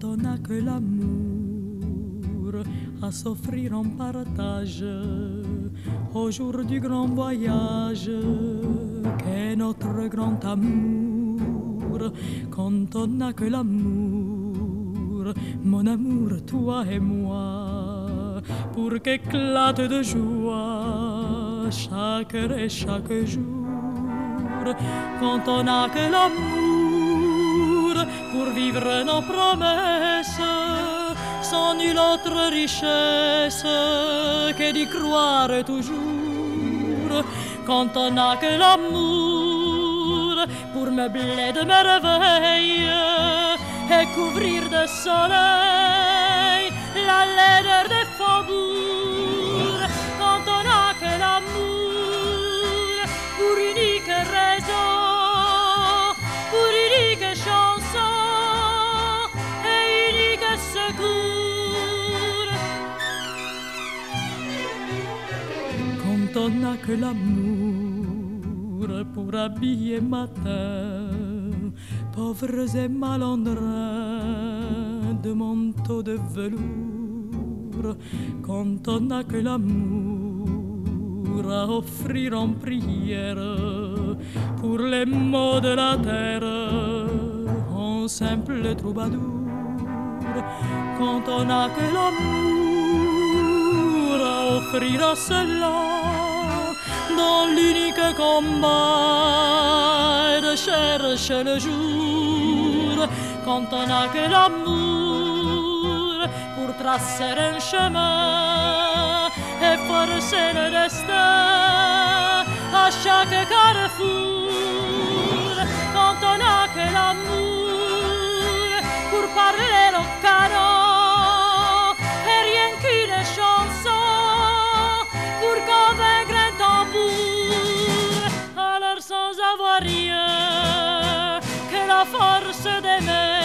quand on n'a que l'amour à s'offrir en partage au jour du grand voyage qu'est notre grand amour. Quand on n'a que l'amour mon amour toi et moi pour qu'éclate de joie chaque et chaque jour. Quand on n'a que l'amour pour vivre nos promesses. Sans nulle autre richesse que d'y croire toujours. Quand on n'a que l'amour pour meubler de merveilles et couvrir de soleil la laideur des faubourgs on n'a que l'amour pour habiller matin pauvres et malandrins de manteaux de velours. Quand on n'a que l'amour à offrir en prière pour les maux de la terre en simple troubadour. Quand on n'a que l'amour à offrir à cela dans l'unique combat de chercher le jour. Quand on n'a que l'amour pour tracer un chemin et forcer le destin farz edemez